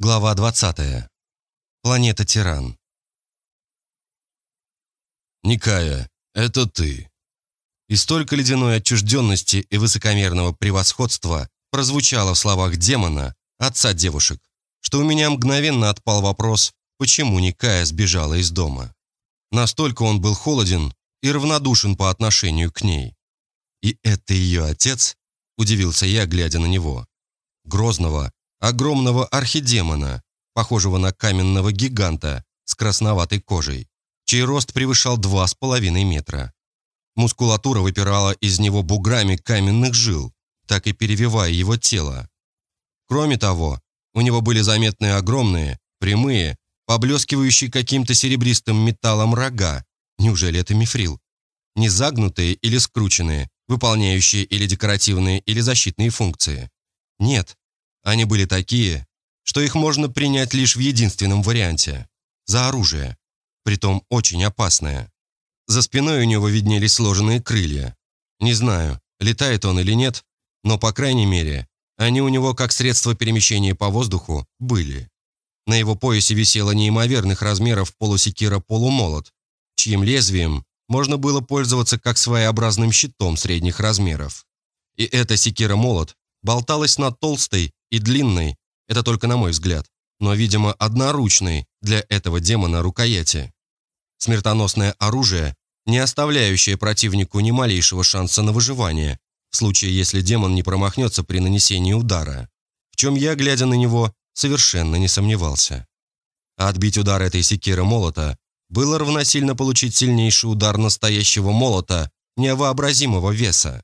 Глава 20. Планета Тиран. «Никая, это ты!» И столько ледяной отчужденности и высокомерного превосходства прозвучало в словах демона, отца девушек, что у меня мгновенно отпал вопрос, почему Никая сбежала из дома. Настолько он был холоден и равнодушен по отношению к ней. «И это ее отец?» – удивился я, глядя на него. Грозного, огромного архидемона, похожего на каменного гиганта с красноватой кожей, чей рост превышал два с половиной метра. Мускулатура выпирала из него буграми каменных жил, так и перевивая его тело. Кроме того, у него были заметны огромные, прямые, поблескивающие каким-то серебристым металлом рога. Неужели это мифрил? Не загнутые или скрученные, выполняющие или декоративные, или защитные функции. Нет, они были такие, что их можно принять лишь в единственном варианте – за оружие, притом очень опасное. За спиной у него виднелись сложенные крылья. Не знаю, летает он или нет, но, по крайней мере, они у него как средство перемещения по воздуху были. На его поясе висело неимоверных размеров полусекира-полумолот, чьим лезвием можно было пользоваться как своеобразным щитом средних размеров. И эта секира-молот болталась на толстой и длинной, это только на мой взгляд, но, видимо, одноручной для этого демона рукояти. Смертоносное оружие, не оставляющее противнику ни малейшего шанса на выживание, в случае, если демон не промахнется при нанесении удара, в чем я, глядя на него, совершенно не сомневался. А отбить удар этой секиры молота было равносильно получить сильнейший удар настоящего молота невообразимого веса.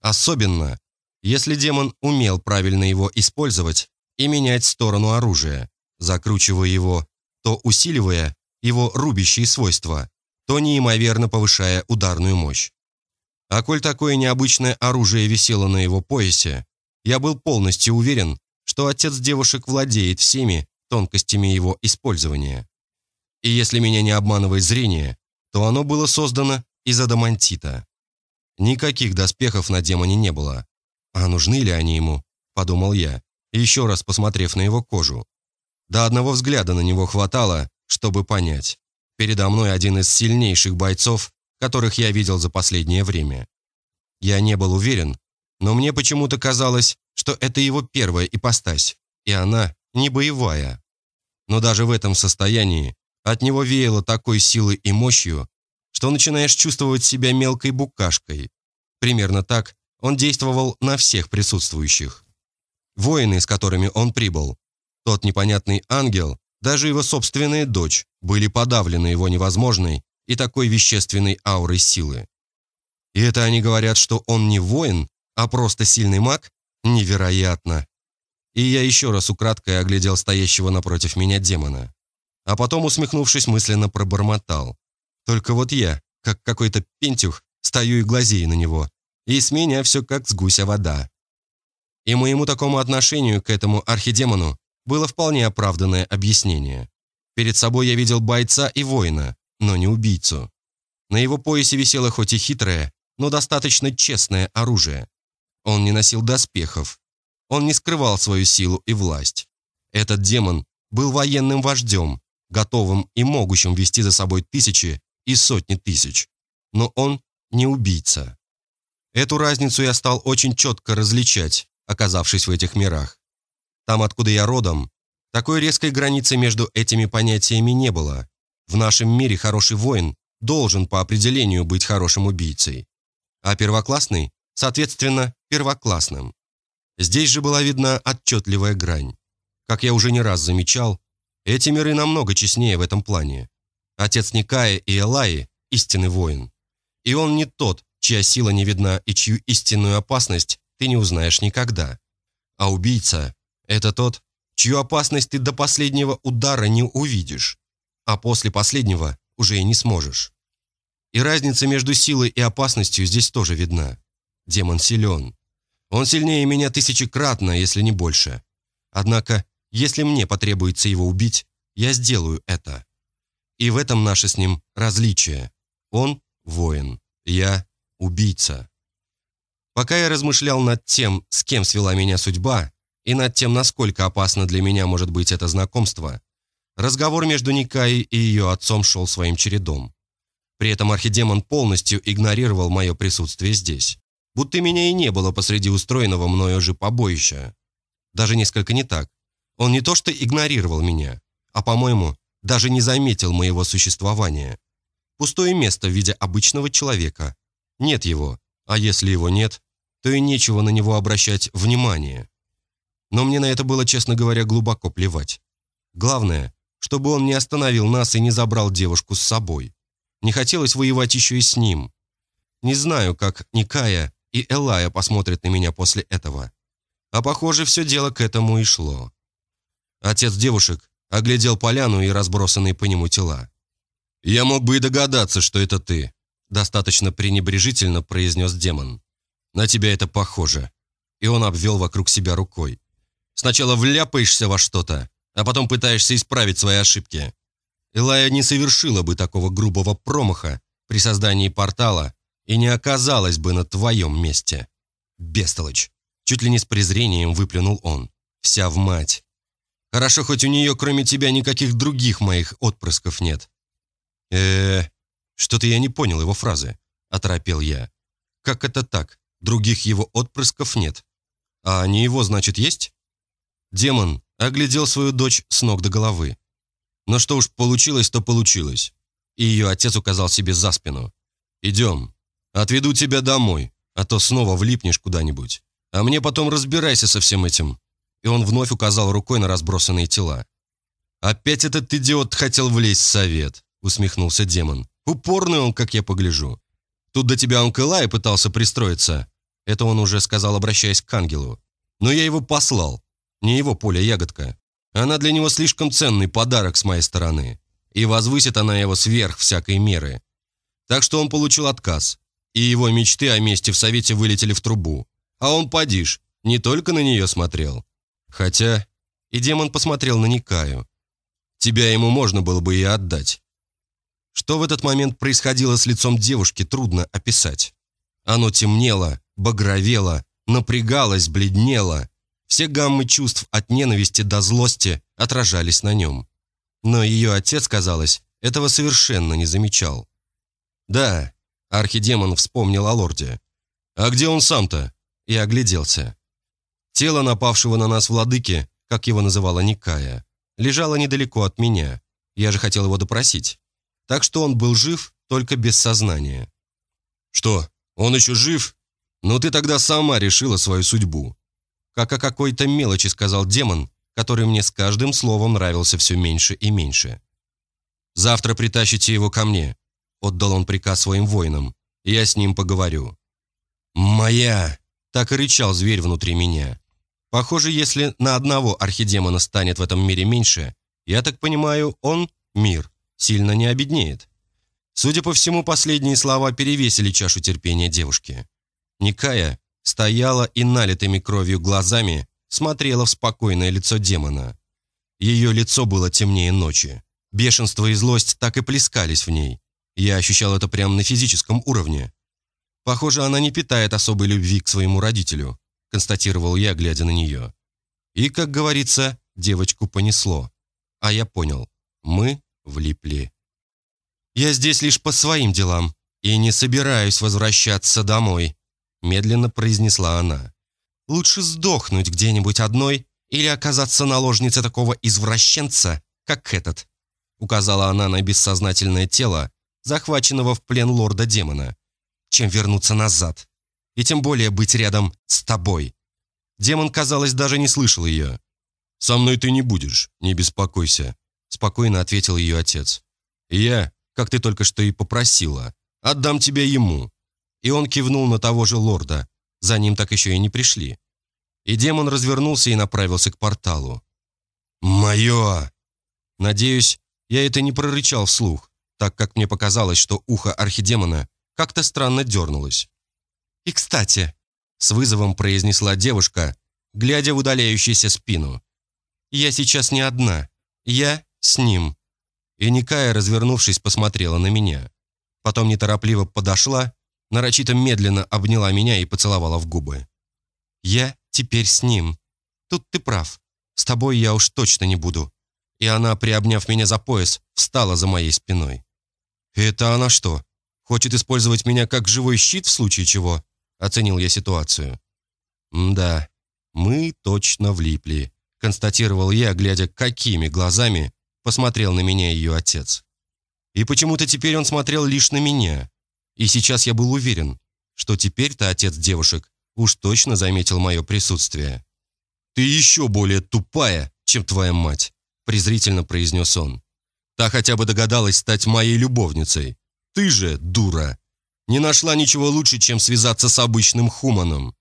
Особенно, если демон умел правильно его использовать и менять сторону оружия, закручивая его, то усиливая его рубящие свойства, то неимоверно повышая ударную мощь. А коль такое необычное оружие висело на его поясе, я был полностью уверен, что отец девушек владеет всеми тонкостями его использования. И если меня не обманывает зрение, то оно было создано из адамантита. Никаких доспехов на демоне не было, «А нужны ли они ему?» – подумал я, еще раз посмотрев на его кожу. До одного взгляда на него хватало, чтобы понять. Передо мной один из сильнейших бойцов, которых я видел за последнее время. Я не был уверен, но мне почему-то казалось, что это его первая ипостась, и она не боевая. Но даже в этом состоянии от него веяло такой силой и мощью, что начинаешь чувствовать себя мелкой букашкой. Примерно так он действовал на всех присутствующих. Воины, с которыми он прибыл, тот непонятный ангел, даже его собственная дочь, были подавлены его невозможной и такой вещественной аурой силы. И это они говорят, что он не воин, а просто сильный маг? Невероятно. И я еще раз украдкой оглядел стоящего напротив меня демона. А потом, усмехнувшись, мысленно пробормотал. Только вот я, как какой-то пентюх, стою и глазею на него, и с меня все как с гуся вода. И моему такому отношению к этому архидемону было вполне оправданное объяснение. Перед собой я видел бойца и воина, но не убийцу. На его поясе висело хоть и хитрое, но достаточно честное оружие. Он не носил доспехов. Он не скрывал свою силу и власть. Этот демон был военным вождем, готовым и могущим вести за собой тысячи и сотни тысяч. Но он не убийца. Эту разницу я стал очень четко различать, оказавшись в этих мирах. Там, откуда я родом, такой резкой границы между этими понятиями не было. В нашем мире хороший воин должен по определению быть хорошим убийцей, а первоклассный, соответственно, первоклассным. Здесь же была видна отчетливая грань. Как я уже не раз замечал, эти миры намного честнее в этом плане. Отец Никая и Элаи – истинный воин. И он не тот, чья сила не видна и чью истинную опасность ты не узнаешь никогда. А убийца – это тот, чью опасность ты до последнего удара не увидишь, а после последнего уже и не сможешь. И разница между силой и опасностью здесь тоже видна. Демон силен. Он сильнее меня тысячекратно, если не больше. Однако, если мне потребуется его убить, я сделаю это. И в этом наше с ним различие. Он – воин, я убийца. Пока я размышлял над тем, с кем свела меня судьба, и над тем, насколько опасно для меня может быть это знакомство, разговор между Никаей и ее отцом шел своим чередом. При этом архидемон полностью игнорировал мое присутствие здесь, будто меня и не было посреди устроенного мною же побоища. Даже несколько не так. Он не то что игнорировал меня, а, по-моему, даже не заметил моего существования. Пустое место в виде обычного человека. Нет его, а если его нет, то и нечего на него обращать внимание. Но мне на это было, честно говоря, глубоко плевать. Главное, чтобы он не остановил нас и не забрал девушку с собой. Не хотелось воевать еще и с ним. Не знаю, как Никая и Элая посмотрят на меня после этого. А похоже, все дело к этому и шло. Отец девушек оглядел поляну и разбросанные по нему тела. «Я мог бы и догадаться, что это ты», достаточно пренебрежительно произнес демон. «На тебя это похоже». И он обвел вокруг себя рукой. «Сначала вляпаешься во что-то, а потом пытаешься исправить свои ошибки. Элая не совершила бы такого грубого промаха при создании портала и не оказалась бы на твоем месте. Бестолочь!» Чуть ли не с презрением выплюнул он. «Вся в мать. Хорошо, хоть у нее кроме тебя никаких других моих отпрысков нет». «Э-э, что-то я не понял его фразы», — оторопел я. «Как это так? Других его отпрысков нет. А они его, значит, есть?» Демон оглядел свою дочь с ног до головы. Но что уж получилось, то получилось. И ее отец указал себе за спину. «Идем, отведу тебя домой, а то снова влипнешь куда-нибудь. А мне потом разбирайся со всем этим». И он вновь указал рукой на разбросанные тела. «Опять этот идиот хотел влезть в совет», — усмехнулся демон. «Упорный он, как я погляжу. Тут до тебя он Кэлай пытался пристроиться». Это он уже сказал, обращаясь к ангелу. «Но я его послал. Не его поле ягодка. Она для него слишком ценный подарок с моей стороны. И возвысит она его сверх всякой меры. Так что он получил отказ. И его мечты о месте в совете вылетели в трубу. А он, подишь, не только на нее смотрел. Хотя... И демон посмотрел на Никаю. Тебя ему можно было бы и отдать. Что в этот момент происходило с лицом девушки, трудно описать. Оно темнело, багровело, напрягалось, бледнело. Все гаммы чувств от ненависти до злости отражались на нем. Но ее отец, казалось, этого совершенно не замечал. «Да», — архидемон вспомнил о лорде. «А где он сам-то?» И огляделся. Тело напавшего на нас владыки, как его называла Никая, лежало недалеко от меня. Я же хотел его допросить. Так что он был жив, только без сознания. «Что, он еще жив? Ну ты тогда сама решила свою судьбу», как о какой-то мелочи сказал демон, который мне с каждым словом нравился все меньше и меньше. «Завтра притащите его ко мне», — отдал он приказ своим воинам, — «я с ним поговорю». «Моя!» — так и рычал зверь внутри меня. Похоже, если на одного архидемона станет в этом мире меньше, я так понимаю, он, мир, сильно не обеднеет. Судя по всему, последние слова перевесили чашу терпения девушки. Никая, стояла и налитыми кровью глазами смотрела в спокойное лицо демона. Ее лицо было темнее ночи. Бешенство и злость так и плескались в ней. Я ощущал это прямо на физическом уровне. Похоже, она не питает особой любви к своему родителю, констатировал я, глядя на нее. И, как говорится, девочку понесло. А я понял, мы влипли. Я здесь лишь по своим делам и не собираюсь возвращаться домой, медленно произнесла она. «Лучше сдохнуть где-нибудь одной или оказаться наложницей такого извращенца, как этот», указала она на бессознательное тело, захваченного в плен лорда-демона, чем вернуться назад. И тем более быть рядом с тобой. Демон, казалось, даже не слышал ее. «Со мной ты не будешь, не беспокойся», спокойно ответил ее отец. «Я, как ты только что и попросила, отдам тебя ему, и он кивнул на того же лорда. За ним так еще и не пришли. И демон развернулся и направился к порталу. «Мое!» Надеюсь, я это не прорычал вслух, так как мне показалось, что ухо архидемона как-то странно дернулось. «И кстати», — с вызовом произнесла девушка, глядя в удаляющуюся спину. «Я сейчас не одна. Я с ним». И Никая, развернувшись, посмотрела на меня. Потом неторопливо подошла нарочито медленно обняла меня и поцеловала в губы. «Я теперь с ним. тут ты прав. С тобой я уж точно не буду». И она, приобняв меня за пояс, встала за моей спиной. «Это она что, хочет использовать меня как живой щит в случае чего?» Оценил я ситуацию. «Да, мы точно влипли», констатировал я, глядя, какими глазами посмотрел на меня ее отец. И почему-то теперь он смотрел лишь на меня. И сейчас я был уверен, что теперь-то отец девушек уж точно заметил мое присутствие. «Ты еще более тупая, чем твоя мать», презрительно произнес он. «Та хотя бы догадалась стать моей любовницей. Ты же, дура, не нашла ничего лучше, чем связаться с обычным хуманом».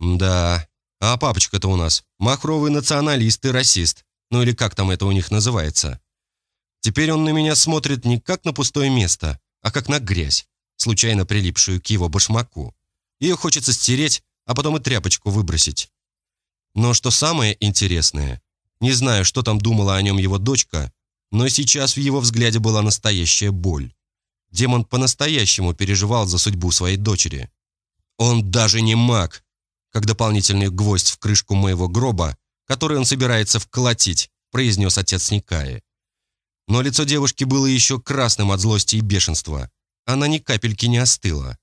«Да, а папочка-то у нас махровый националист и расист, ну или как там это у них называется. Теперь он на меня смотрит не как на пустое место, а как на грязь, случайно прилипшую к его башмаку. Ее хочется стереть, а потом и тряпочку выбросить. Но что самое интересное, не знаю, что там думала о нем его дочка, но сейчас в его взгляде была настоящая боль. Демон по-настоящему переживал за судьбу своей дочери. Он даже не маг, как дополнительный гвоздь в крышку моего гроба, который он собирается вколотить, произнес отец Никаи. Но лицо девушки было еще красным от злости и бешенства. Она ни капельки не остыла.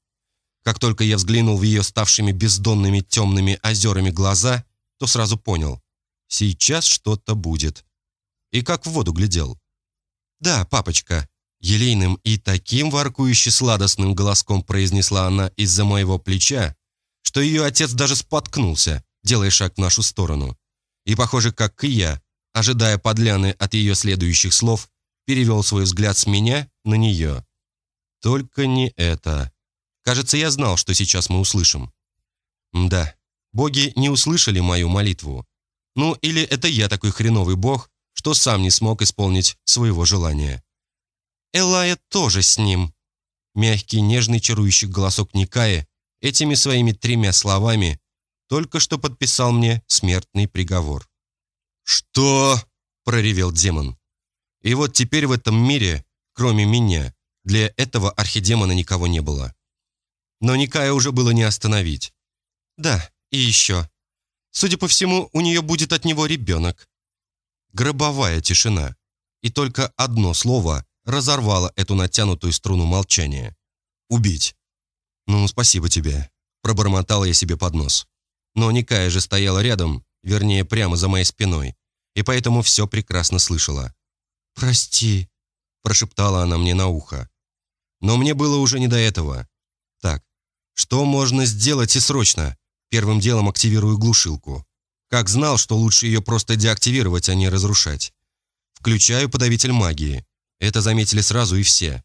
Как только я взглянул в ее ставшими бездонными темными озерами глаза, то сразу понял. Сейчас что-то будет. И как в воду глядел. «Да, папочка», — елейным и таким воркующе сладостным голоском произнесла она из-за моего плеча, что ее отец даже споткнулся, делая шаг в нашу сторону. И, похоже, как и я, ожидая подляны от ее следующих слов, перевел свой взгляд с меня на нее. Только не это. Кажется, я знал, что сейчас мы услышим. Да, боги не услышали мою молитву. Ну, или это я такой хреновый бог, что сам не смог исполнить своего желания. Элая тоже с ним. Мягкий, нежный, чарующий голосок Никаи этими своими тремя словами только что подписал мне смертный приговор. «Что?» – проревел демон. И вот теперь в этом мире, кроме меня, для этого архидемона никого не было. Но Никая уже было не остановить. Да, и еще. Судя по всему, у нее будет от него ребенок. Гробовая тишина. И только одно слово разорвало эту натянутую струну молчания. «Убить». «Ну, спасибо тебе», – пробормотал я себе под нос. Но Никая же стояла рядом, вернее, прямо за моей спиной, и поэтому все прекрасно слышала. «Прости», – прошептала она мне на ухо. Но мне было уже не до этого. Так, что можно сделать и срочно? Первым делом активирую глушилку. Как знал, что лучше ее просто деактивировать, а не разрушать. Включаю подавитель магии. Это заметили сразу и все.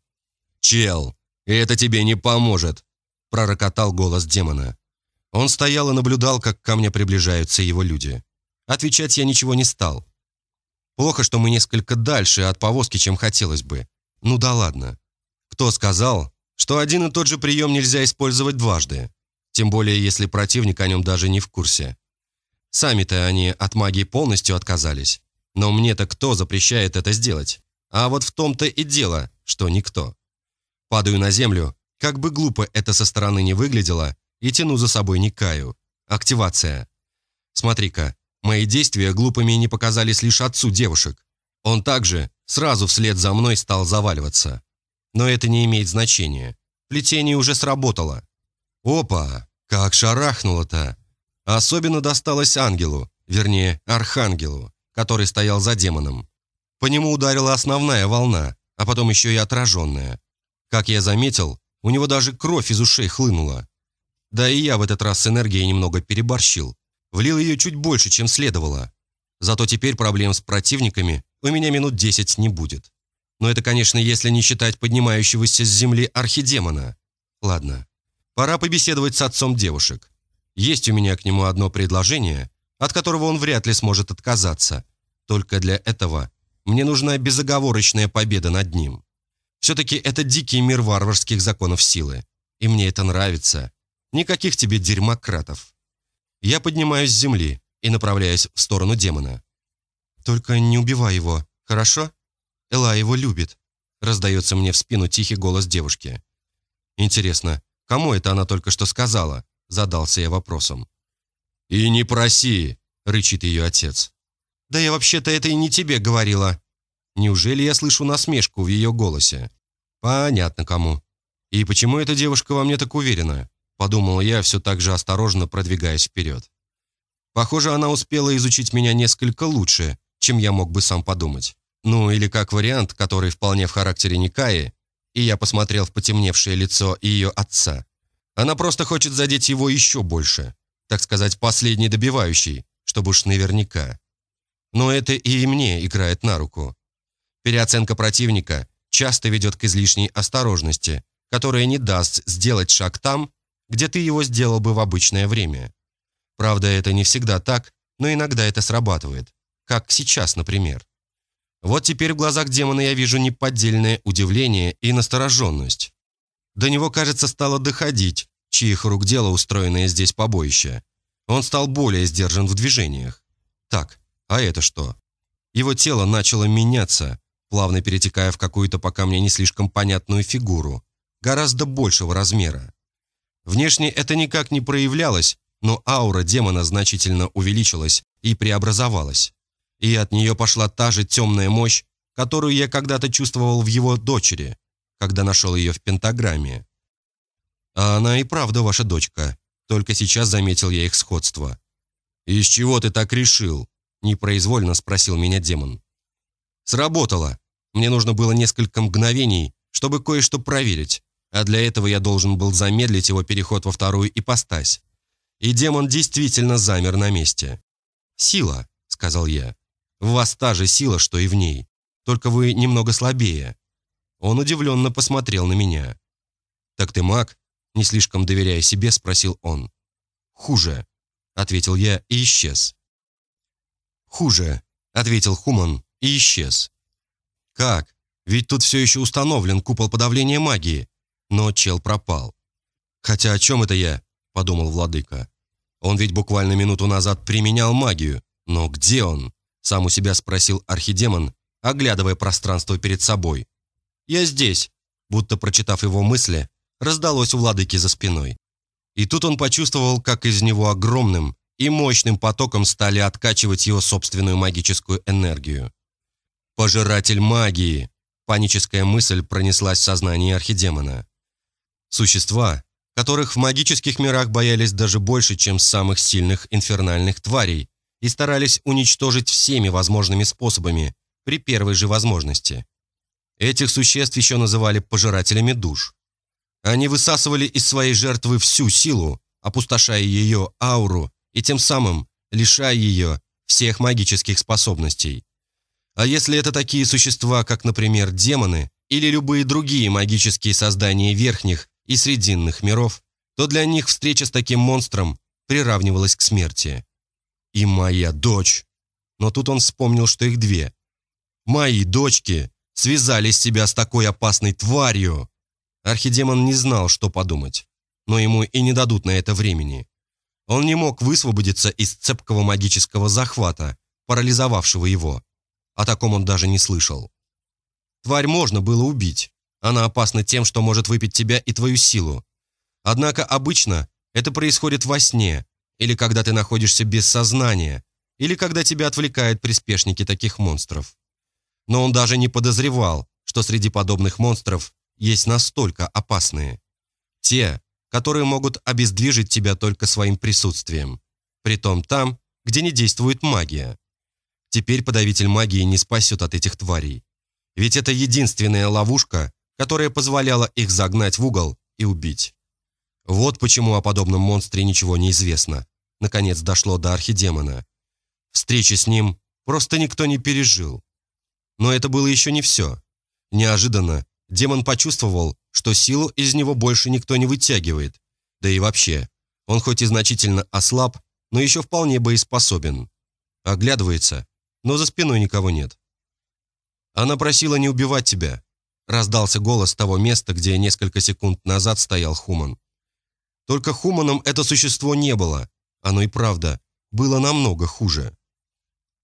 «Чел, это тебе не поможет!» пророкотал голос демона. Он стоял и наблюдал, как ко мне приближаются его люди. Отвечать я ничего не стал. Плохо, что мы несколько дальше от повозки, чем хотелось бы. Ну да ладно. Кто сказал, что один и тот же прием нельзя использовать дважды? Тем более, если противник о нем даже не в курсе. Сами-то они от магии полностью отказались. Но мне-то кто запрещает это сделать? А вот в том-то и дело, что никто. Падаю на землю как бы глупо это со стороны не выглядело, и тяну за собой Никаю. Активация. Смотри-ка, мои действия глупыми не показались лишь отцу девушек. Он также сразу вслед за мной стал заваливаться. Но это не имеет значения. Плетение уже сработало. Опа, как шарахнуло-то. Особенно досталось ангелу, вернее, архангелу, который стоял за демоном. По нему ударила основная волна, а потом еще и отраженная. Как я заметил, у него даже кровь из ушей хлынула. Да и я в этот раз с энергией немного переборщил. Влил ее чуть больше, чем следовало. Зато теперь проблем с противниками у меня минут десять не будет. Но это, конечно, если не считать поднимающегося с земли архидемона. Ладно, пора побеседовать с отцом девушек. Есть у меня к нему одно предложение, от которого он вряд ли сможет отказаться. Только для этого мне нужна безоговорочная победа над ним. Все-таки это дикий мир варварских законов силы. И мне это нравится. Никаких тебе дерьмократов. Я поднимаюсь с земли и направляюсь в сторону демона. «Только не убивай его, хорошо? Эла его любит», раздается мне в спину тихий голос девушки. «Интересно, кому это она только что сказала?» задался я вопросом. «И не проси!» — рычит ее отец. «Да я вообще-то это и не тебе говорила». Неужели я слышу насмешку в ее голосе? Понятно кому. И почему эта девушка во мне так уверена? Подумал я, все так же осторожно продвигаясь вперед. Похоже, она успела изучить меня несколько лучше, чем я мог бы сам подумать. Ну, или как вариант, который вполне в характере Никаи, и я посмотрел в потемневшее лицо ее отца. Она просто хочет задеть его еще больше, так сказать, последний добивающий, чтобы уж наверняка. Но это и мне играет на руку. Переоценка противника часто ведет к излишней осторожности, которая не даст сделать шаг там, где ты его сделал бы в обычное время. Правда, это не всегда так, но иногда это срабатывает, как сейчас, например. Вот теперь в глазах демона я вижу неподдельное удивление и настороженность. До него, кажется, стало доходить, чьих рук дело устроенное здесь побоище. Он стал более сдержан в движениях. Так, а это что? Его тело начало меняться, плавно перетекая в какую-то пока мне не слишком понятную фигуру, гораздо большего размера. Внешне это никак не проявлялось, но аура демона значительно увеличилась и преобразовалась. И от нее пошла та же темная мощь, которую я когда-то чувствовал в его дочери, когда нашел ее в пентаграмме. А она и правда ваша дочка. Только сейчас заметил я их сходство. «Из чего ты так решил?» – непроизвольно спросил меня демон. «Сработало. Мне нужно было несколько мгновений, чтобы кое-что проверить, а для этого я должен был замедлить его переход во вторую ипостась. И демон действительно замер на месте. «Сила», — сказал я. «В вас та же сила, что и в ней, только вы немного слабее». Он удивленно посмотрел на меня. «Так ты маг?» Не слишком доверяя себе, спросил он. «Хуже», — ответил я и исчез. «Хуже», — ответил Хуман и исчез. «Как? Ведь тут все еще установлен купол подавления магии». Но чел пропал. «Хотя о чем это я?» — подумал владыка. «Он ведь буквально минуту назад применял магию. Но где он?» — сам у себя спросил архидемон, оглядывая пространство перед собой. «Я здесь», — будто прочитав его мысли, раздалось у владыки за спиной. И тут он почувствовал, как из него огромным и мощным потоком стали откачивать его собственную магическую энергию. «Пожиратель магии!» – паническая мысль пронеслась в сознании архидемона. Существа, которых в магических мирах боялись даже больше, чем самых сильных инфернальных тварей, и старались уничтожить всеми возможными способами при первой же возможности. Этих существ еще называли пожирателями душ. Они высасывали из своей жертвы всю силу, опустошая ее ауру и тем самым лишая ее всех магических способностей. А если это такие существа, как, например, демоны или любые другие магические создания верхних и срединных миров, то для них встреча с таким монстром приравнивалась к смерти. И моя дочь. Но тут он вспомнил, что их две. Мои дочки связали себя с такой опасной тварью. Архидемон не знал, что подумать, но ему и не дадут на это времени. Он не мог высвободиться из цепкого магического захвата, парализовавшего его. О таком он даже не слышал. Тварь можно было убить. Она опасна тем, что может выпить тебя и твою силу. Однако обычно это происходит во сне, или когда ты находишься без сознания, или когда тебя отвлекают приспешники таких монстров. Но он даже не подозревал, что среди подобных монстров есть настолько опасные. Те, которые могут обездвижить тебя только своим присутствием. Притом там, где не действует магия. Теперь подавитель магии не спасет от этих тварей. Ведь это единственная ловушка, которая позволяла их загнать в угол и убить. Вот почему о подобном монстре ничего не известно. Наконец дошло до архидемона. Встречи с ним просто никто не пережил. Но это было еще не все. Неожиданно Демон почувствовал, что силу из него больше никто не вытягивает. Да и вообще, он хоть и значительно ослаб, но еще вполне боеспособен. Оглядывается, но за спиной никого нет. «Она просила не убивать тебя», — раздался голос того места, где несколько секунд назад стоял Хуман. Только Хуманом это существо не было. Оно и правда было намного хуже.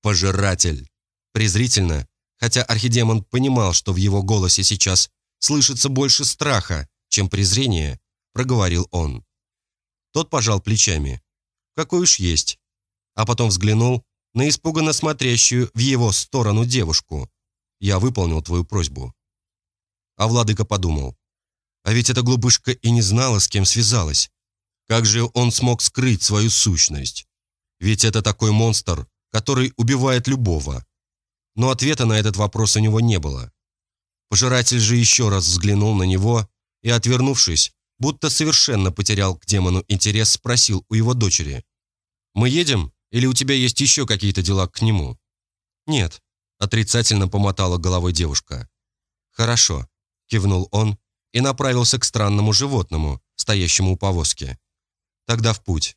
«Пожиратель!» Презрительно, хотя архидемон понимал, что в его голосе сейчас слышится больше страха, чем презрения, проговорил он. Тот пожал плечами. Какой уж есть. а потом взглянул на испуганно смотрящую в его сторону девушку. «Я выполнил твою просьбу». А владыка подумал, а ведь эта глупышка и не знала, с кем связалась. Как же он смог скрыть свою сущность? Ведь это такой монстр, который убивает любого. Но ответа на этот вопрос у него не было. Пожиратель же еще раз взглянул на него и, отвернувшись, будто совершенно потерял к демону интерес, спросил у его дочери. «Мы едем? Или у тебя есть еще какие-то дела к нему?» «Нет», — отрицательно помотала головой девушка. «Хорошо», — кивнул он и направился к странному животному, стоящему у повозки. «Тогда в путь».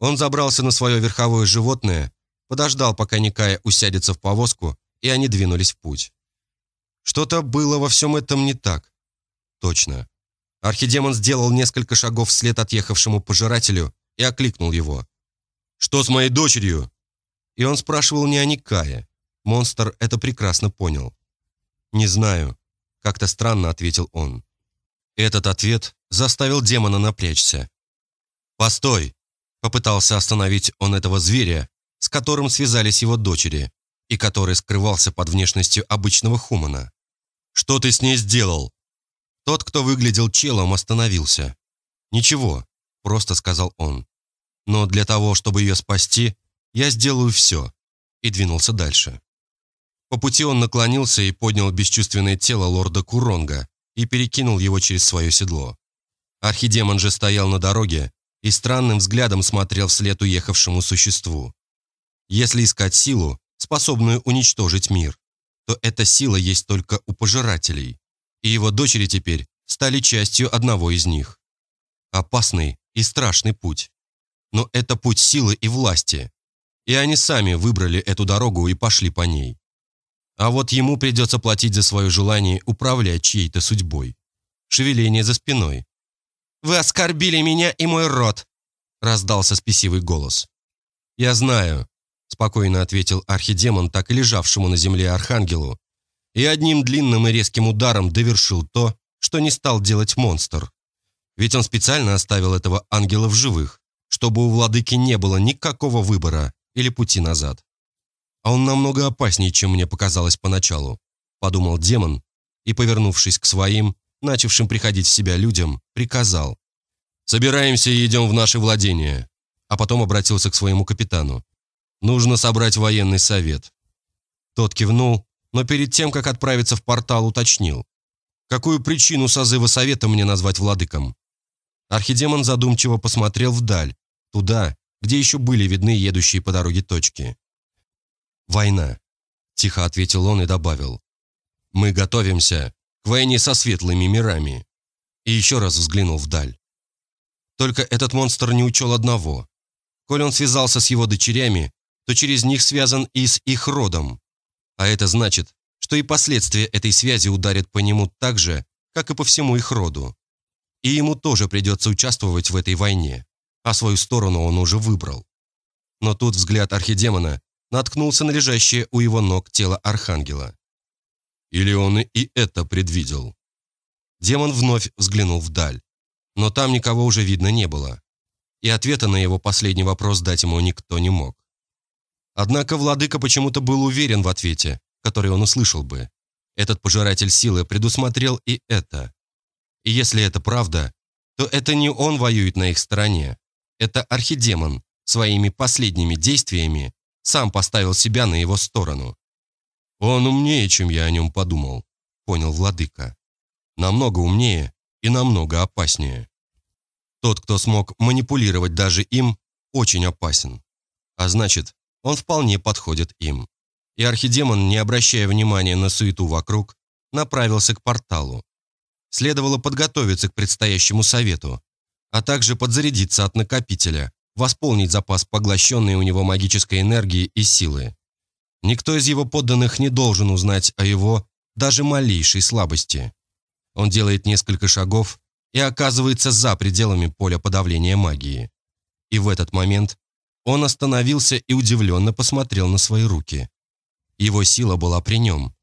Он забрался на свое верховое животное, подождал, пока Никая усядется в повозку, и они двинулись в путь. Что-то было во всем этом не так. Точно. Архидемон сделал несколько шагов вслед отъехавшему пожирателю и окликнул его. «Что с моей дочерью?» И он спрашивал не о Никае. Монстр это прекрасно понял. «Не знаю», — как-то странно ответил он. Этот ответ заставил демона напрячься. «Постой!» — попытался остановить он этого зверя, с которым связались его дочери, и который скрывался под внешностью обычного хумана. «Что ты с ней сделал?» Тот, кто выглядел челом, остановился. «Ничего», — просто сказал он. «Но для того, чтобы ее спасти, я сделаю все», и двинулся дальше. По пути он наклонился и поднял бесчувственное тело лорда Куронга и перекинул его через свое седло. Архидемон же стоял на дороге и странным взглядом смотрел вслед уехавшему существу. Если искать силу, способную уничтожить мир, то эта сила есть только у пожирателей, и его дочери теперь стали частью одного из них. Опасный и страшный путь. Но это путь силы и власти, и они сами выбрали эту дорогу и пошли по ней. А вот ему придется платить за свое желание управлять чьей-то судьбой. Шевеление за спиной. «Вы оскорбили меня и мой род!» раздался спесивый голос. «Я знаю», спокойно ответил архидемон, так и лежавшему на земле архангелу, и одним длинным и резким ударом довершил то, что не стал делать монстр. Ведь он специально оставил этого ангела в живых, чтобы у владыки не было никакого выбора или пути назад. А он намного опаснее, чем мне показалось поначалу, подумал демон и, повернувшись к своим, начавшим приходить в себя людям, приказал. «Собираемся и идем в наше владение», а потом обратился к своему капитану. Нужно собрать военный совет». Тот кивнул, но перед тем, как отправиться в портал, уточнил. «Какую причину созыва совета мне назвать владыком?» Архидемон задумчиво посмотрел вдаль, туда, где еще были видны едущие по дороге точки. «Война», – тихо ответил он и добавил. «Мы готовимся к войне со светлыми мирами». И еще раз взглянул вдаль. Только этот монстр не учел одного. Коль он связался с его дочерями, то через них связан и с их родом. А это значит, что и последствия этой связи ударят по нему так же, как и по всему их роду. И ему тоже придется участвовать в этой войне, а свою сторону он уже выбрал. Но тут взгляд архидемона наткнулся на лежащее у его ног тело архангела. Или он и это предвидел? Демон вновь взглянул вдаль, но там никого уже видно не было. И ответа на его последний вопрос дать ему никто не мог. Однако владыка почему-то был уверен в ответе, который он услышал бы. Этот пожиратель силы предусмотрел и это. И если это правда, то это не он воюет на их стороне. Это архидемон своими последними действиями сам поставил себя на его сторону. Он умнее, чем я о нем подумал, понял владыка. Намного умнее и намного опаснее. Тот, кто смог манипулировать даже им, очень опасен. А значит, он вполне подходит им. И архидемон, не обращая внимания на суету вокруг, направился к порталу. Следовало подготовиться к предстоящему совету, а также подзарядиться от накопителя, восполнить запас поглощенной у него магической энергии и силы. Никто из его подданных не должен узнать о его даже малейшей слабости. Он делает несколько шагов и оказывается за пределами поля подавления магии. И в этот момент он остановился и удивленно посмотрел на свои руки. Его сила была при нем.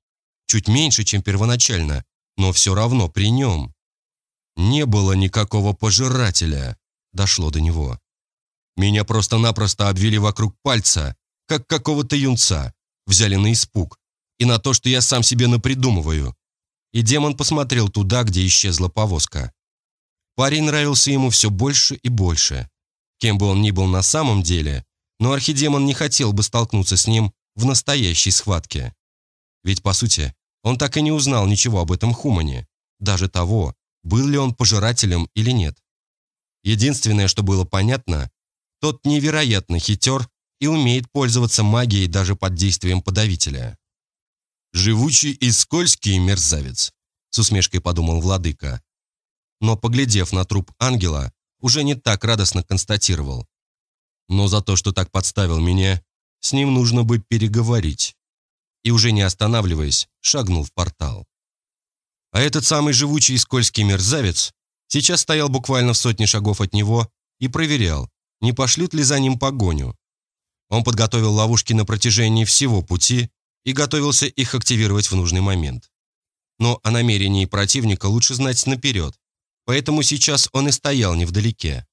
Чуть меньше, чем первоначально, но все равно при нем. Не было никакого пожирателя, дошло до него. Меня просто-напросто обвели вокруг пальца, как какого-то юнца, взяли на испуг и на то, что я сам себе напридумываю. И демон посмотрел туда, где исчезла повозка. Парень нравился ему все больше и больше. Кем бы он ни был на самом деле, но архидемон не хотел бы столкнуться с ним в настоящей схватке. Ведь, по сути, он так и не узнал ничего об этом Хумане, даже того, был ли он пожирателем или нет. Единственное, что было понятно, тот невероятно хитер и умеет пользоваться магией даже под действием подавителя. «Живучий и скользкий мерзавец», — с усмешкой подумал владыка. Но, поглядев на труп ангела, уже не так радостно констатировал. Но за то, что так подставил меня, с ним нужно бы переговорить. И уже не останавливаясь, шагнул в портал. А этот самый живучий и скользкий мерзавец сейчас стоял буквально в сотне шагов от него и проверял, не пошлют ли за ним погоню. Он подготовил ловушки на протяжении всего пути и готовился их активировать в нужный момент. Но о намерении противника лучше знать наперед, поэтому сейчас он и стоял невдалеке.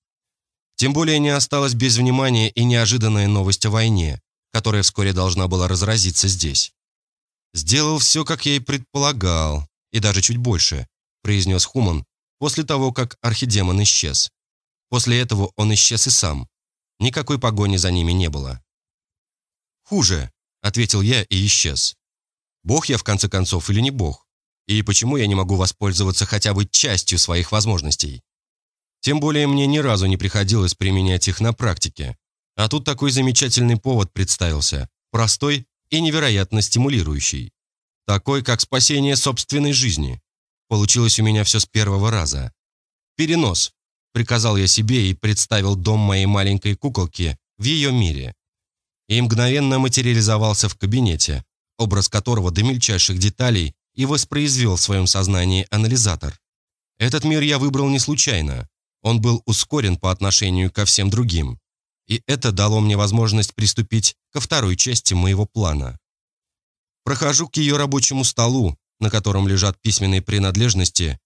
Тем более не осталось без внимания и неожиданная новость о войне, которая вскоре должна была разразиться здесь. «Сделал все, как я и предполагал, и даже чуть больше», произнес Хуман после того, как архидемон исчез. После этого он исчез и сам. Никакой погони за ними не было. «Хуже», — ответил я и исчез. «Бог я, в конце концов, или не бог? И почему я не могу воспользоваться хотя бы частью своих возможностей?» Тем более мне ни разу не приходилось применять их на практике. А тут такой замечательный повод представился. Простой и невероятно стимулирующий. Такой, как спасение собственной жизни. Получилось у меня все с первого раза. «Перенос», — приказал я себе и представил дом моей маленькой куколки в ее мире. И мгновенно материализовался в кабинете, образ которого до мельчайших деталей и воспроизвел в своем сознании анализатор. Этот мир я выбрал не случайно. Он был ускорен по отношению ко всем другим. И это дало мне возможность приступить ко второй части моего плана. Прохожу к ее рабочему столу, на котором лежат письменные принадлежности,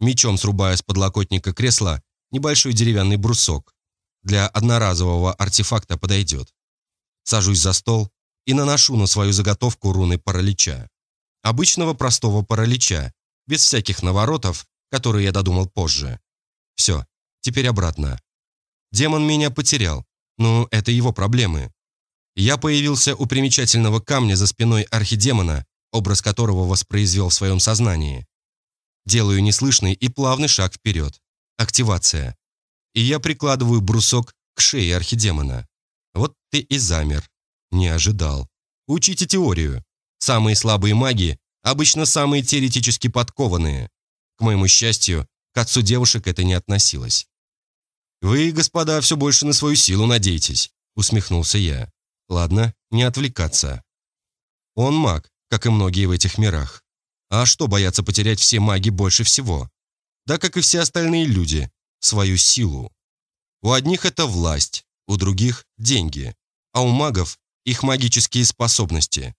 мечом срубая с подлокотника кресла небольшой деревянный брусок. Для одноразового артефакта подойдет. Сажусь за стол и наношу на свою заготовку руны паралича. Обычного простого паралича, без всяких наворотов, которые я додумал позже. Все, Теперь обратно. Демон меня потерял. Ну, это его проблемы. Я появился у примечательного камня за спиной архидемона, образ которого воспроизвел в своем сознании. Делаю неслышный и плавный шаг вперед. Активация. И я прикладываю брусок к шее архидемона. Вот ты и замер. Не ожидал. Учите теорию. Самые слабые маги обычно самые теоретически подкованные. К моему счастью, к отцу девушек это не относилось. «Вы, господа, все больше на свою силу надеетесь», — усмехнулся я. «Ладно, не отвлекаться». Он маг, как и многие в этих мирах. А что боятся потерять все маги больше всего? Да, как и все остальные люди, свою силу. У одних это власть, у других – деньги, а у магов – их магические способности.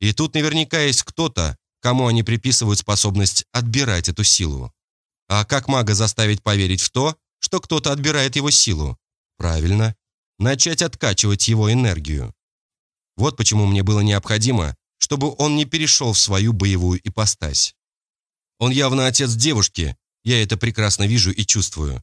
И тут наверняка есть кто-то, кому они приписывают способность отбирать эту силу. А как мага заставить поверить в то, что кто-то отбирает его силу. Правильно. Начать откачивать его энергию. Вот почему мне было необходимо, чтобы он не перешел в свою боевую ипостась. Он явно отец девушки, я это прекрасно вижу и чувствую.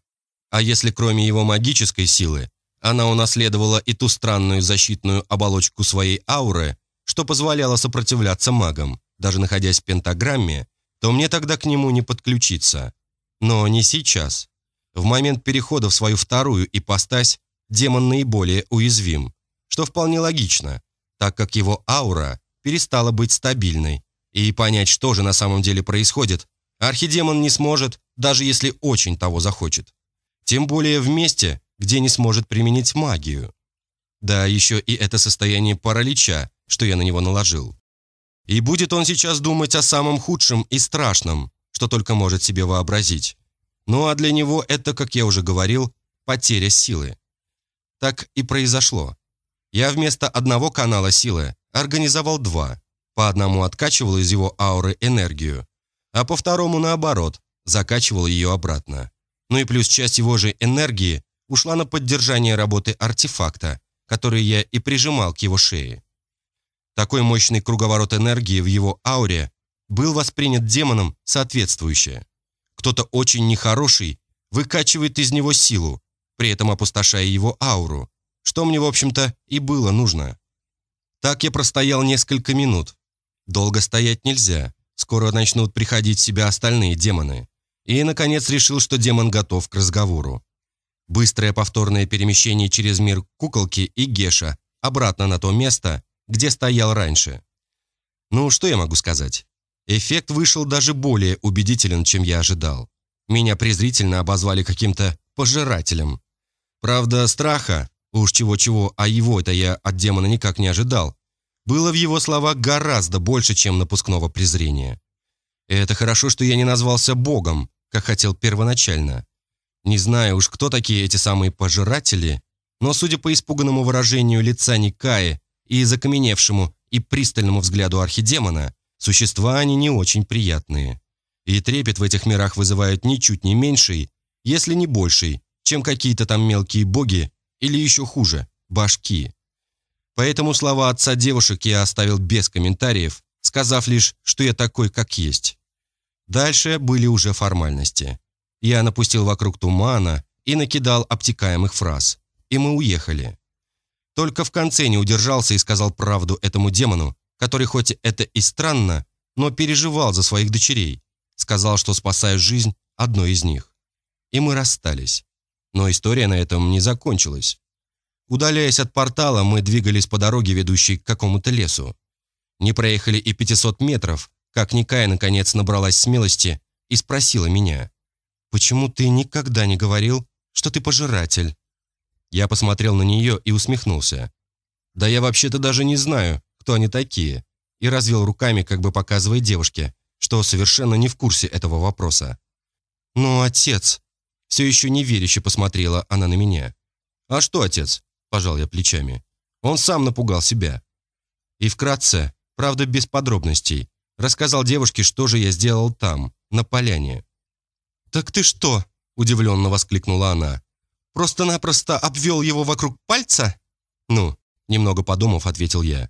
А если кроме его магической силы, она унаследовала и ту странную защитную оболочку своей ауры, что позволяло сопротивляться магам, даже находясь в пентаграмме, то мне тогда к нему не подключиться. Но не сейчас. В момент перехода в свою вторую ипостась демон наиболее уязвим, что вполне логично, так как его аура перестала быть стабильной, и понять, что же на самом деле происходит, архидемон не сможет, даже если очень того захочет. Тем более в месте, где не сможет применить магию. Да, еще и это состояние паралича, что я на него наложил. И будет он сейчас думать о самом худшем и страшном, что только может себе вообразить. Ну а для него это, как я уже говорил, потеря силы. Так и произошло. Я вместо одного канала силы организовал два. По одному откачивал из его ауры энергию, а по второму, наоборот, закачивал ее обратно. Ну и плюс часть его же энергии ушла на поддержание работы артефакта, который я и прижимал к его шее. Такой мощный круговорот энергии в его ауре был воспринят демоном соответствующе. Кто-то очень нехороший выкачивает из него силу, при этом опустошая его ауру, что мне, в общем-то, и было нужно. Так я простоял несколько минут. Долго стоять нельзя, скоро начнут приходить в себя остальные демоны. И, наконец, решил, что демон готов к разговору. Быстрое повторное перемещение через мир куколки и Геша обратно на то место, где стоял раньше. Ну, что я могу сказать? Эффект вышел даже более убедителен, чем я ожидал. Меня презрительно обозвали каким-то пожирателем. Правда, страха, уж чего-чего, а его-то я от демона никак не ожидал, было в его словах гораздо больше, чем напускного презрения. Это хорошо, что я не назвался богом, как хотел первоначально. Не знаю уж, кто такие эти самые пожиратели, но, судя по испуганному выражению лица Никаи и закаменевшему и пристальному взгляду архидемона, существа они не очень приятные. И трепет в этих мирах вызывают ничуть не меньший, если не больший, чем какие-то там мелкие боги или еще хуже – башки. Поэтому слова отца девушек я оставил без комментариев, сказав лишь, что я такой, как есть. Дальше были уже формальности. Я напустил вокруг тумана и накидал обтекаемых фраз. И мы уехали. Только в конце не удержался и сказал правду этому демону, который хоть это и странно, но переживал за своих дочерей. Сказал, что спасаю жизнь одной из них. И мы расстались. Но история на этом не закончилась. Удаляясь от портала, мы двигались по дороге, ведущей к какому-то лесу. Не проехали и 500 метров, как Никая наконец набралась смелости и спросила меня, «Почему ты никогда не говорил, что ты пожиратель?» Я посмотрел на нее и усмехнулся. «Да я вообще-то даже не знаю, кто они такие», и развел руками, как бы показывая девушке, что совершенно не в курсе этого вопроса. «Ну, отец!» Все еще неверяще посмотрела она на меня. «А что, отец?» – пожал я плечами. «Он сам напугал себя». И вкратце, правда без подробностей, Рассказал девушке, что же я сделал там, на поляне. «Так ты что?» – удивленно воскликнула она. «Просто-напросто обвел его вокруг пальца?» «Ну», – немного подумав, ответил я.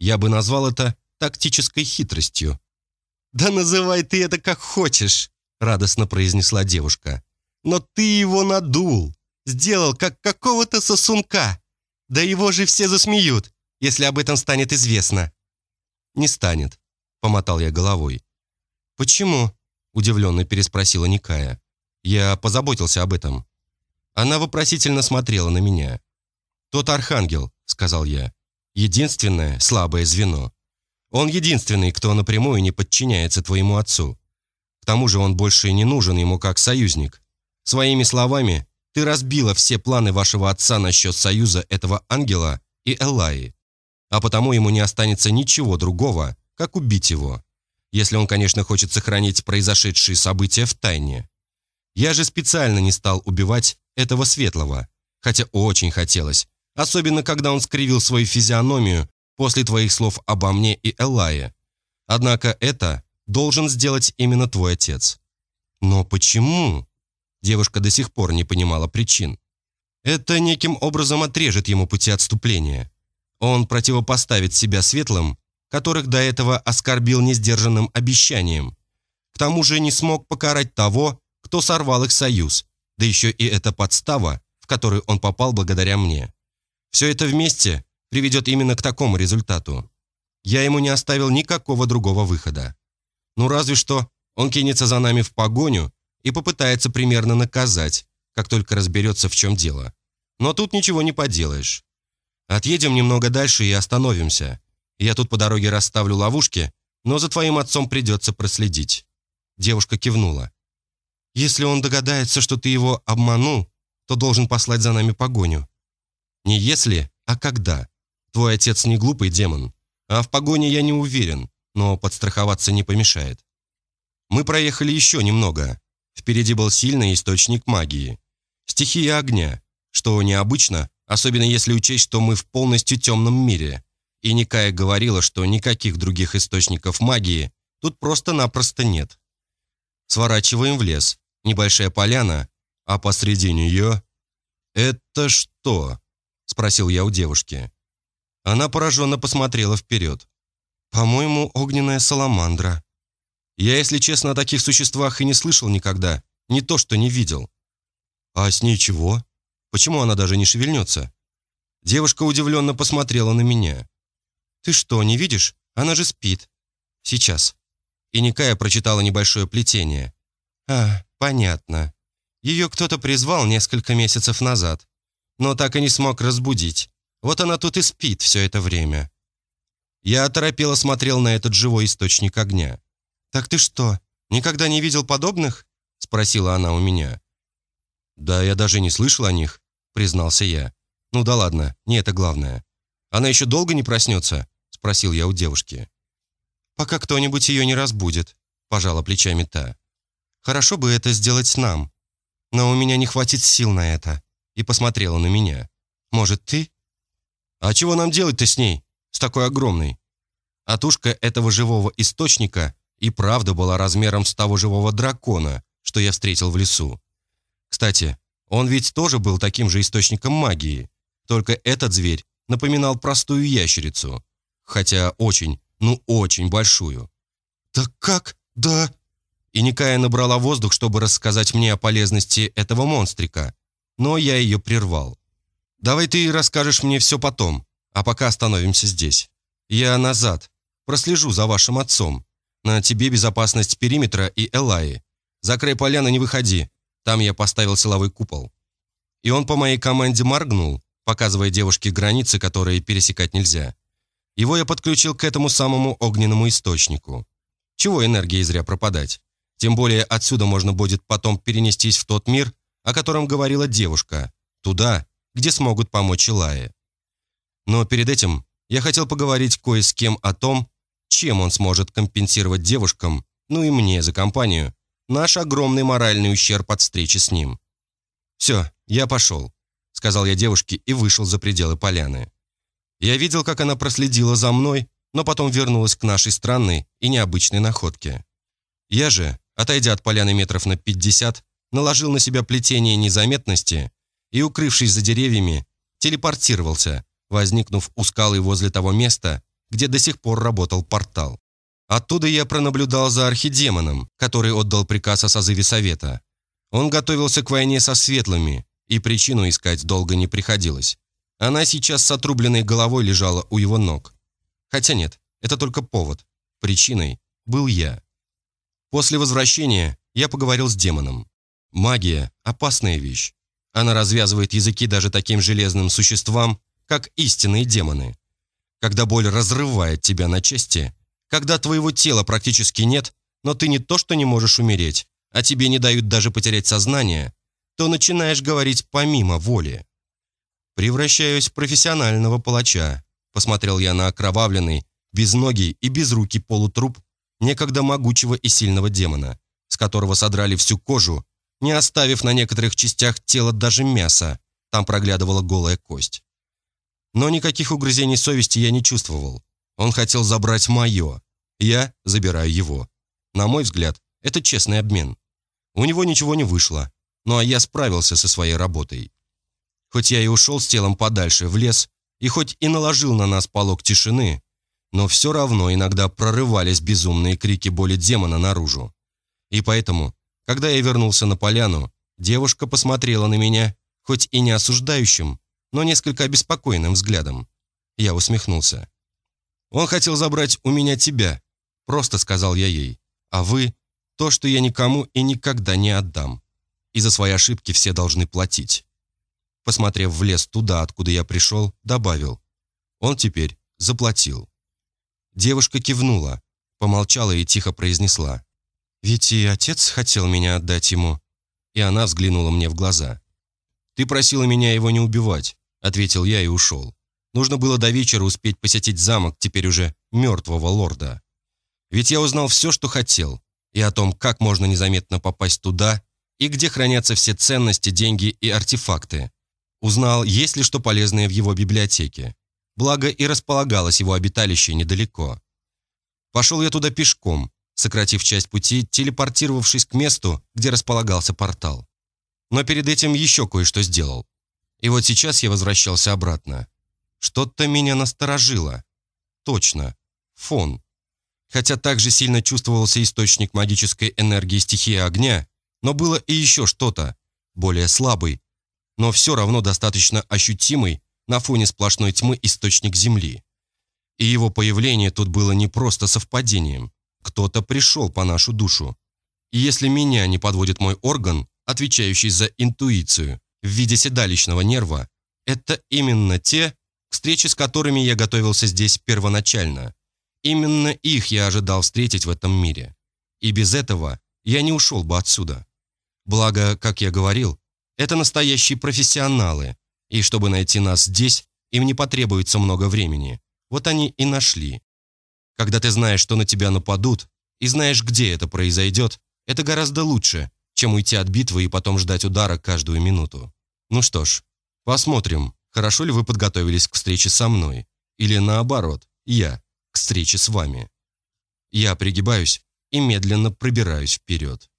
«Я бы назвал это тактической хитростью». «Да называй ты это как хочешь», – радостно произнесла девушка. «Но ты его надул, сделал как какого-то сосунка. Да его же все засмеют, если об этом станет известно». «Не станет», Помотал я головой. «Почему?» – удивленно переспросила Никая. «Я позаботился об этом». Она вопросительно смотрела на меня. «Тот архангел», – сказал я. «Единственное слабое звено. Он единственный, кто напрямую не подчиняется твоему отцу. К тому же он больше не нужен ему как союзник. Своими словами, ты разбила все планы вашего отца насчет союза этого ангела и Эллаи. А потому ему не останется ничего другого, как убить его, если он, конечно, хочет сохранить произошедшие события в тайне. Я же специально не стал убивать этого светлого, хотя очень хотелось, особенно когда он скривил свою физиономию после твоих слов обо мне и Эллае. Однако это должен сделать именно твой отец. Но почему? Девушка до сих пор не понимала причин. Это неким образом отрежет ему пути отступления. Он противопоставит себя светлым которых до этого оскорбил несдержанным обещанием. К тому же не смог покарать того, кто сорвал их союз, да еще и эта подстава, в которую он попал благодаря мне. Все это вместе приведет именно к такому результату. Я ему не оставил никакого другого выхода. Ну разве что он кинется за нами в погоню и попытается примерно наказать, как только разберется, в чем дело. Но тут ничего не поделаешь. Отъедем немного дальше и остановимся. Я тут по дороге расставлю ловушки, но за твоим отцом придется проследить». Девушка кивнула. «Если он догадается, что ты его обманул, то должен послать за нами погоню». «Не если, а когда. Твой отец не глупый демон. А в погоне я не уверен, но подстраховаться не помешает». Мы проехали еще немного. Впереди был сильный источник магии. Стихия огня, что необычно, особенно если учесть, что мы в полностью темном мире и Никая говорила, что никаких других источников магии тут просто-напросто нет. Сворачиваем в лес, небольшая поляна, а посреди нее «Это что?» – спросил я у девушки. Она пораженно посмотрела вперед. «По-моему, огненная саламандра». Я, если честно, о таких существах и не слышал никогда. Не то, что не видел. А с ней чего? Почему она даже не шевельнется? Девушка удивленно посмотрела на меня. «Ты что, не видишь? Она же спит». «Сейчас». И Никая прочитала небольшое плетение. «А, понятно. Ее кто-то призвал несколько месяцев назад, но так и не смог разбудить. Вот она тут и спит все это время». Я оторопело смотрел на этот живой источник огня. «Так ты что, никогда не видел подобных?» — спросила она у меня. «Да я даже не слышал о них», — признался я. «Ну да ладно, не это главное. Она еще долго не проснется?» — спросил я у девушки. «Пока кто-нибудь ее не разбудит», — пожала плечами та. «Хорошо бы это сделать нам, но у меня не хватит сил на это», — и посмотрела на меня. «Может, ты?» «А чего нам делать-то с ней, с такой огромной?» А тушка этого живого источника и правда была размером с того живого дракона, что я встретил в лесу. Кстати, он ведь тоже был таким же источником магии, только этот зверь напоминал простую ящерицу, хотя очень, ну очень большую. «Да как? Да...» И Никая набрала воздух, чтобы рассказать мне о полезности этого монстрика, но я ее прервал. «Давай ты расскажешь мне все потом, а пока остановимся здесь. Я назад, прослежу за вашим отцом, на тебе безопасность периметра и Элаи. За край поляны не выходи. Там я поставил силовой купол». И он по моей команде моргнул, показывая девушке границы, которые пересекать нельзя. Его я подключил к этому самому огненному источнику. Чего энергии зря пропадать? Тем более отсюда можно будет потом перенестись в тот мир, о котором говорила девушка, туда, где смогут помочь Илае. Но перед этим я хотел поговорить кое с кем о том, чем он сможет компенсировать девушкам, ну и мне за компанию, наш огромный моральный ущерб от встречи с ним. «Все, я пошел», — сказал я девушке и вышел за пределы поляны. Я видел, как она проследила за мной, но потом вернулась к нашей странной и необычной находке. Я же, отойдя от поляны метров на 50, наложил на себя плетение незаметности и, укрывшись за деревьями, телепортировался, возникнув у скалы возле того места, где до сих пор работал портал. Оттуда я пронаблюдал за архидемоном, который отдал приказ о созыве совета. Он готовился к войне со светлыми, и причину искать долго не приходилось. Она сейчас с отрубленной головой лежала у его ног. Хотя нет, это только повод. Причиной был я. После возвращения я поговорил с демоном. Магия – опасная вещь. Она развязывает языки даже таким железным существам, как истинные демоны когда боль разрывает тебя на части, когда твоего тела практически нет, но ты не то что не можешь умереть, а тебе не дают даже потерять сознание, то начинаешь говорить помимо воли. «Превращаюсь в профессионального палача», посмотрел я на окровавленный, безногий и безрукий полутруп некогда могучего и сильного демона, с которого содрали всю кожу, не оставив на некоторых частях тела даже мяса, там проглядывала голая кость. Но никаких угрызений совести я не чувствовал. Он хотел забрать мое. Я забираю его. На мой взгляд, это честный обмен. У него ничего не вышло. Ну а я справился со своей работой. Хоть я и ушел с телом подальше в лес, и хоть и наложил на нас полог тишины, но все равно иногда прорывались безумные крики боли демона наружу. И поэтому, когда я вернулся на поляну, девушка посмотрела на меня, хоть и не осуждающим, но несколько обеспокоенным взглядом. Я усмехнулся. «Он хотел забрать у меня тебя», — просто сказал я ей. «А вы — то, что я никому и никогда не отдам. И за свои ошибки все должны платить». Посмотрев в лес туда, откуда я пришел, добавил. «Он теперь заплатил». Девушка кивнула, помолчала и тихо произнесла. «Ведь и отец хотел меня отдать ему». И она взглянула мне в глаза. «Ты просила меня его не убивать ответил я и ушел. Нужно было до вечера успеть посетить замок теперь уже мертвого лорда. Ведь я узнал все, что хотел, и о том, как можно незаметно попасть туда, и где хранятся все ценности, деньги и артефакты. Узнал, есть ли что полезное в его библиотеке. Благо и располагалось его обиталище недалеко. Пошел я туда пешком, сократив часть пути, телепортировавшись к месту, где располагался портал. Но перед этим еще кое-что сделал. И вот сейчас я возвращался обратно. Что-то меня насторожило. Точно. Фон. Хотя также сильно чувствовался источник магической энергии стихии огня, но было и еще что-то, более слабый, но все равно достаточно ощутимый на фоне сплошной тьмы источник Земли. И его появление тут было не просто совпадением. Кто-то пришел по нашу душу. И если меня не подводит мой орган, отвечающий за интуицию, в виде седалищного нерва, это именно те, к встрече с которыми я готовился здесь первоначально. Именно их я ожидал встретить в этом мире. И без этого я не ушел бы отсюда. Благо, как я говорил, это настоящие профессионалы, и чтобы найти нас здесь, им не потребуется много времени. Вот они и нашли. Когда ты знаешь, что на тебя нападут, и знаешь, где это произойдет, это гораздо лучше, чем уйти от битвы и потом ждать удара каждую минуту. Ну что ж, посмотрим, хорошо ли вы подготовились к встрече со мной, или наоборот, я к встрече с вами. Я пригибаюсь и медленно пробираюсь вперед.